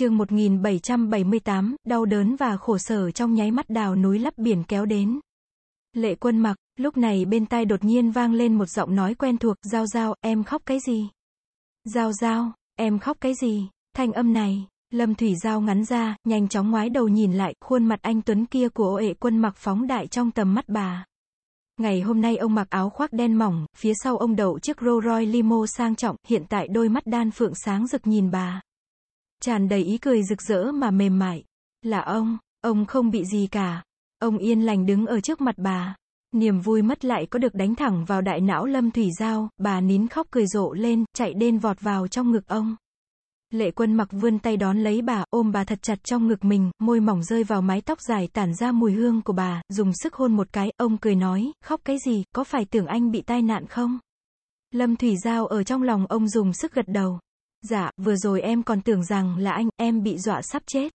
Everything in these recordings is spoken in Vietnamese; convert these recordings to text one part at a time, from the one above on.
chương 1778, đau đớn và khổ sở trong nháy mắt đào núi lấp biển kéo đến. Lệ quân mặc, lúc này bên tai đột nhiên vang lên một giọng nói quen thuộc, Giao Giao, em khóc cái gì? Giao Giao, em khóc cái gì? Thanh âm này, Lâm Thủy Giao ngắn ra, nhanh chóng ngoái đầu nhìn lại, khuôn mặt anh Tuấn kia của ệ quân mặc phóng đại trong tầm mắt bà. Ngày hôm nay ông mặc áo khoác đen mỏng, phía sau ông đậu chiếc Rolls Royce limo sang trọng, hiện tại đôi mắt đan phượng sáng rực nhìn bà. Tràn đầy ý cười rực rỡ mà mềm mại. Là ông, ông không bị gì cả. Ông yên lành đứng ở trước mặt bà. Niềm vui mất lại có được đánh thẳng vào đại não Lâm Thủy Giao, bà nín khóc cười rộ lên, chạy đên vọt vào trong ngực ông. Lệ quân mặc vươn tay đón lấy bà, ôm bà thật chặt trong ngực mình, môi mỏng rơi vào mái tóc dài tản ra mùi hương của bà, dùng sức hôn một cái, ông cười nói, khóc cái gì, có phải tưởng anh bị tai nạn không? Lâm Thủy Giao ở trong lòng ông dùng sức gật đầu. Dạ, vừa rồi em còn tưởng rằng là anh, em bị dọa sắp chết.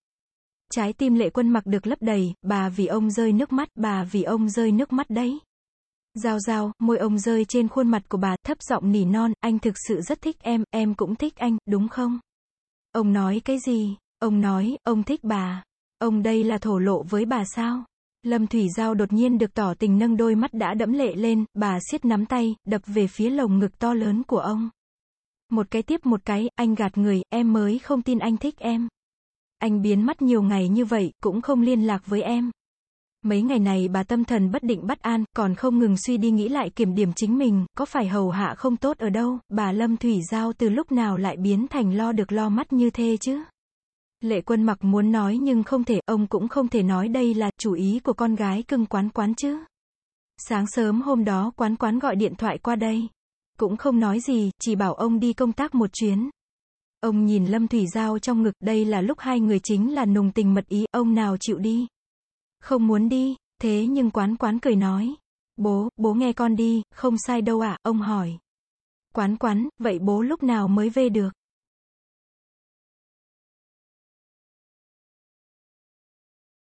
Trái tim lệ quân mặc được lấp đầy, bà vì ông rơi nước mắt, bà vì ông rơi nước mắt đấy. Giao giao, môi ông rơi trên khuôn mặt của bà, thấp giọng nỉ non, anh thực sự rất thích em, em cũng thích anh, đúng không? Ông nói cái gì? Ông nói, ông thích bà. Ông đây là thổ lộ với bà sao? Lâm Thủy Giao đột nhiên được tỏ tình nâng đôi mắt đã đẫm lệ lên, bà siết nắm tay, đập về phía lồng ngực to lớn của ông. Một cái tiếp một cái, anh gạt người, em mới không tin anh thích em. Anh biến mất nhiều ngày như vậy, cũng không liên lạc với em. Mấy ngày này bà tâm thần bất định bất an, còn không ngừng suy đi nghĩ lại kiểm điểm chính mình, có phải hầu hạ không tốt ở đâu, bà Lâm Thủy Giao từ lúc nào lại biến thành lo được lo mắt như thế chứ? Lệ quân mặc muốn nói nhưng không thể, ông cũng không thể nói đây là chủ ý của con gái cưng quán quán chứ. Sáng sớm hôm đó quán quán gọi điện thoại qua đây. Cũng không nói gì, chỉ bảo ông đi công tác một chuyến. Ông nhìn Lâm Thủy Giao trong ngực, đây là lúc hai người chính là nùng tình mật ý, ông nào chịu đi. Không muốn đi, thế nhưng quán quán cười nói. Bố, bố nghe con đi, không sai đâu ạ, ông hỏi. Quán quán, vậy bố lúc nào mới về được?